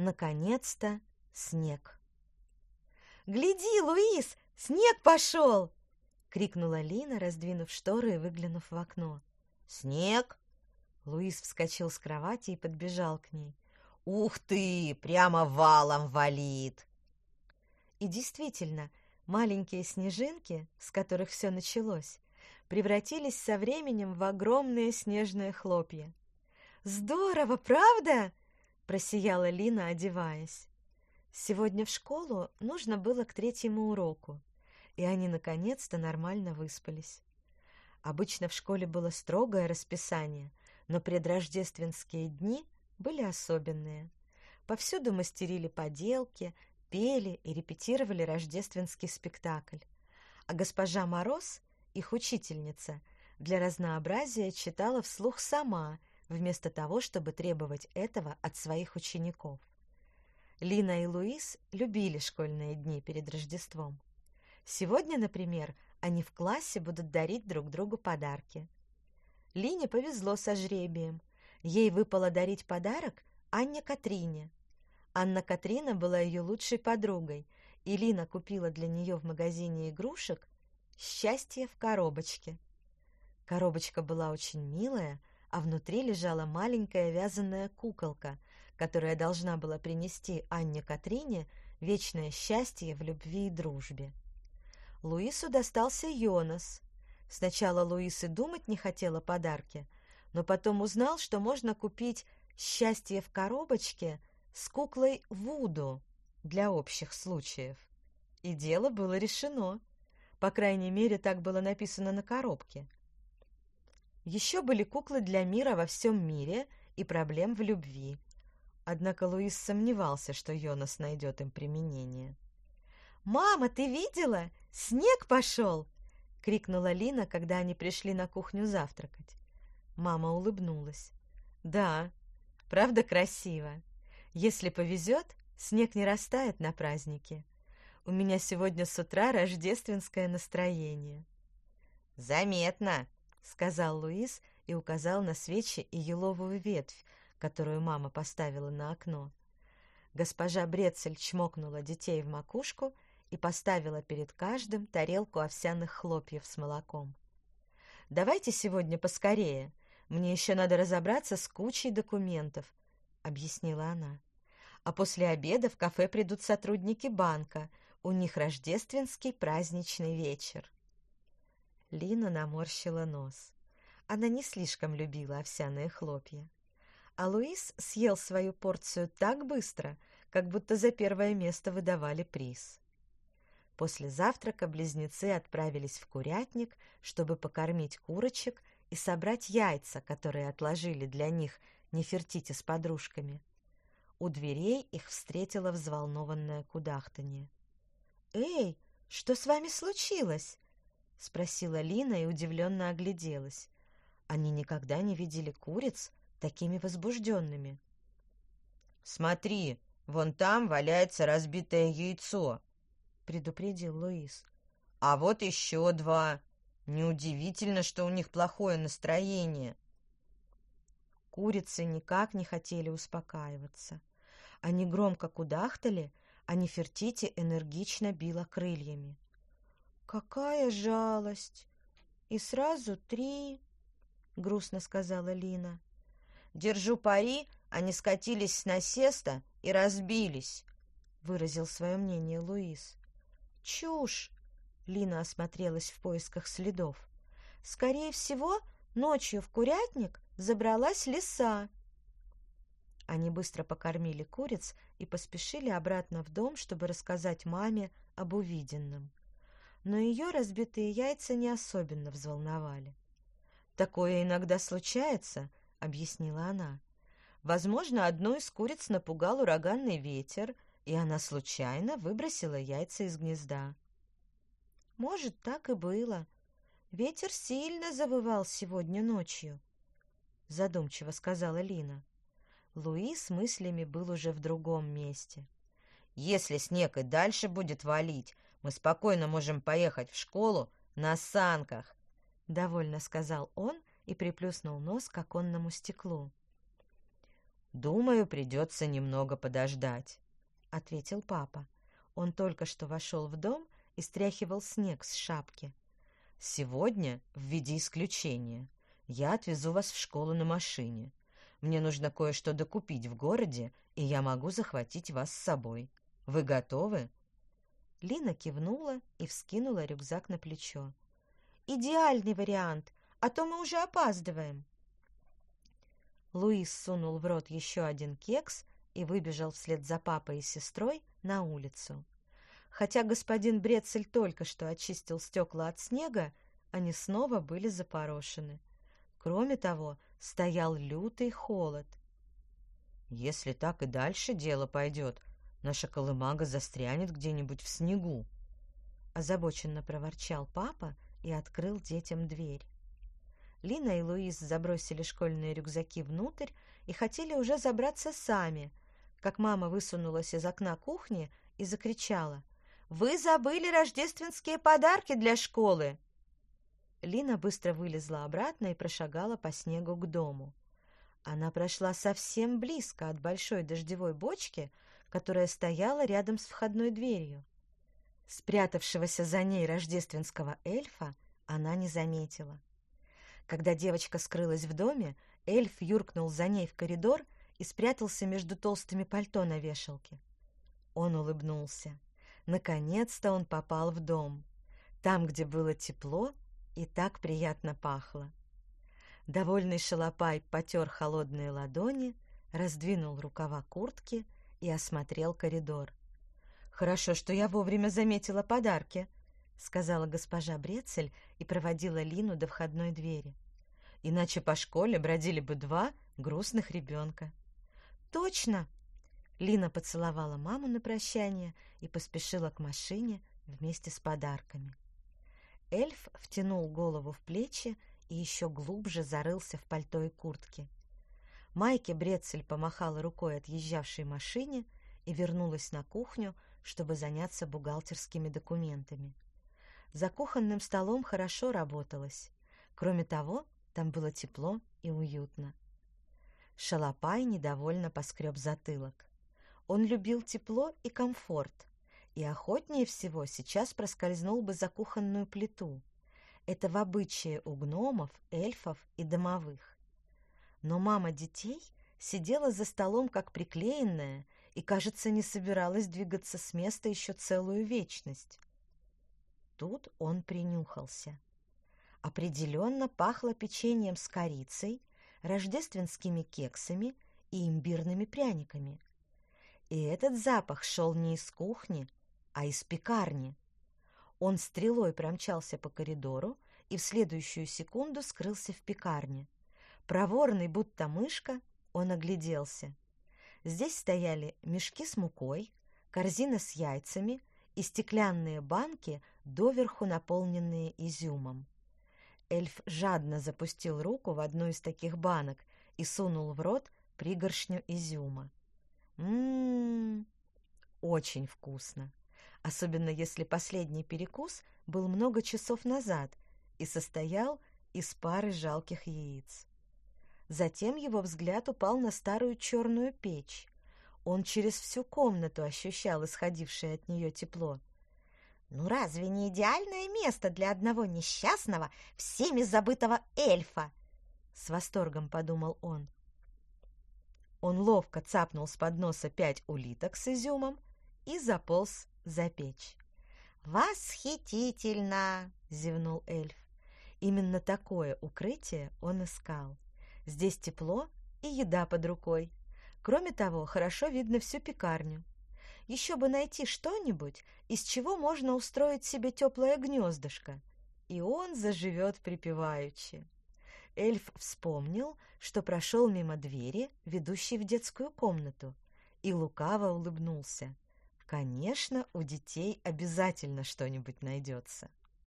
Наконец-то снег. «Гляди, Луис, снег пошел!» — крикнула Лина, раздвинув шторы и выглянув в окно. «Снег?» Луис вскочил с кровати и подбежал к ней. «Ух ты! Прямо валом валит!» И действительно, маленькие снежинки, с которых все началось, превратились со временем в огромные снежные хлопья. «Здорово, правда?» – просияла Лина, одеваясь. Сегодня в школу нужно было к третьему уроку, и они наконец-то нормально выспались. Обычно в школе было строгое расписание, но предрождественские дни были особенные. Повсюду мастерили поделки, пели и репетировали рождественский спектакль. А госпожа Мороз, их учительница, для разнообразия читала вслух сама, вместо того, чтобы требовать этого от своих учеников. Лина и Луис любили школьные дни перед Рождеством. Сегодня, например, они в классе будут дарить друг другу подарки. Лине повезло со жребием. Ей выпало дарить подарок Анне Катрине. Анна Катрина была ее лучшей подругой, и Лина купила для нее в магазине игрушек «Счастье в коробочке». Коробочка была очень милая, а внутри лежала маленькая вязаная куколка, которая должна была принести Анне Катрине вечное счастье в любви и дружбе. Луису достался Йонас. Сначала Луис и думать не хотел о подарке, но потом узнал, что можно купить счастье в коробочке с куклой Вуду для общих случаев. И дело было решено. По крайней мере, так было написано на коробке. Еще были куклы для мира во всем мире и проблем в любви. Однако Луис сомневался, что Йонас найдет им применение. «Мама, ты видела? Снег пошел!» — крикнула Лина, когда они пришли на кухню завтракать. Мама улыбнулась. «Да, правда красиво. Если повезет, снег не растает на празднике. У меня сегодня с утра рождественское настроение». «Заметно!» — сказал Луис и указал на свечи и еловую ветвь, которую мама поставила на окно. Госпожа Брецель чмокнула детей в макушку — и поставила перед каждым тарелку овсяных хлопьев с молоком. «Давайте сегодня поскорее. Мне еще надо разобраться с кучей документов», — объяснила она. «А после обеда в кафе придут сотрудники банка. У них рождественский праздничный вечер». Лина наморщила нос. Она не слишком любила овсяные хлопья. А Луис съел свою порцию так быстро, как будто за первое место выдавали приз. После завтрака близнецы отправились в курятник, чтобы покормить курочек и собрать яйца, которые отложили для них Нефертити с подружками. У дверей их встретило взволнованное кудахтанье. «Эй, что с вами случилось?» — спросила Лина и удивленно огляделась. Они никогда не видели куриц такими возбужденными. «Смотри, вон там валяется разбитое яйцо», предупредил Луис. А вот еще два. Неудивительно, что у них плохое настроение. Курицы никак не хотели успокаиваться. Они громко кудахтали, а Нефертити энергично била крыльями. «Какая жалость! И сразу три!» — грустно сказала Лина. «Держу пари, они скатились с насеста и разбились», — выразил свое мнение Луис. Чушь! Лина осмотрелась в поисках следов. Скорее всего, ночью в курятник забралась лиса. Они быстро покормили куриц и поспешили обратно в дом, чтобы рассказать маме об увиденном. Но ее разбитые яйца не особенно взволновали. «Такое иногда случается», — объяснила она. «Возможно, одну из куриц напугал ураганный ветер, и она случайно выбросила яйца из гнезда. Может, так и было. Ветер сильно завывал сегодня ночью, задумчиво сказала Лина. Луи с мыслями был уже в другом месте. Если снег и дальше будет валить, мы спокойно можем поехать в школу на санках, довольно сказал он и приплюснул нос к оконному стеклу. Думаю, придется немного подождать, — ответил папа. Он только что вошел в дом и стряхивал снег с шапки. Сегодня, в виде исключения, я отвезу вас в школу на машине. Мне нужно кое-что докупить в городе, и я могу захватить вас с собой. Вы готовы?» Лина кивнула и вскинула рюкзак на плечо. «Идеальный вариант, а то мы уже опаздываем». Луис сунул в рот еще один кекс и выбежал вслед за папой и сестрой на улицу. Хотя господин Брецель только что очистил стекла от снега, они снова были запорошены. Кроме того, стоял лютый холод. «Если так и дальше дело пойдет, наша колымага застрянет где-нибудь в снегу», озабоченно проворчал папа и открыл детям дверь. Лина и Луиз забросили школьные рюкзаки внутрь и хотели уже забраться сами, как мама высунулась из окна кухни и закричала. «Вы забыли рождественские подарки для школы!» Лина быстро вылезла обратно и прошагала по снегу к дому. Она прошла совсем близко от большой дождевой бочки, которая стояла рядом с входной дверью. Спрятавшегося за ней рождественского эльфа она не заметила. Когда девочка скрылась в доме, эльф юркнул за ней в коридор и спрятался между толстыми пальто на вешалке. Он улыбнулся. Наконец-то он попал в дом. Там, где было тепло и так приятно пахло. Довольный шалопай потер холодные ладони, раздвинул рукава куртки и осмотрел коридор. «Хорошо, что я вовремя заметила подарки», — сказала госпожа Брецель и проводила Лину до входной двери. «Иначе по школе бродили бы два грустных ребенка». «Точно!» Лина поцеловала маму на прощание и поспешила к машине вместе с подарками. Эльф втянул голову в плечи и еще глубже зарылся в пальто и куртке. Майке Брецель помахала рукой отъезжавшей машине и вернулась на кухню, чтобы заняться бухгалтерскими документами. За кухонным столом хорошо работалось. Кроме того, там было тепло и уютно. Шалопай недовольно поскреб затылок. Он любил тепло и комфорт, и охотнее всего сейчас проскользнул бы за кухонную плиту. Это в обычае у гномов, эльфов и домовых. Но мама детей сидела за столом как приклеенная и, кажется, не собиралась двигаться с места еще целую вечность. Тут он принюхался. Определенно пахло печеньем с корицей, рождественскими кексами и имбирными пряниками. И этот запах шел не из кухни, а из пекарни. Он стрелой промчался по коридору и в следующую секунду скрылся в пекарне. Проворный, будто мышка, он огляделся. Здесь стояли мешки с мукой, корзина с яйцами и стеклянные банки, доверху наполненные изюмом. Эльф жадно запустил руку в одну из таких банок и сунул в рот пригоршню изюма. Ммм, очень вкусно особенно если последний перекус был много часов назад и состоял из пары жалких яиц. Затем его взгляд упал на старую черную печь. Он через всю комнату ощущал исходившее от нее тепло. «Ну разве не идеальное место для одного несчастного, всеми забытого эльфа?» С восторгом подумал он. Он ловко цапнул с подноса пять улиток с изюмом и заполз запечь. «Восхитительно!» — зевнул эльф. Именно такое укрытие он искал. Здесь тепло и еда под рукой. Кроме того, хорошо видно всю пекарню. Еще бы найти что-нибудь, из чего можно устроить себе теплое гнездышко. И он заживет припеваючи. Эльф вспомнил, что прошел мимо двери, ведущей в детскую комнату, и лукаво улыбнулся. Конечно, у детей обязательно что-нибудь найдется.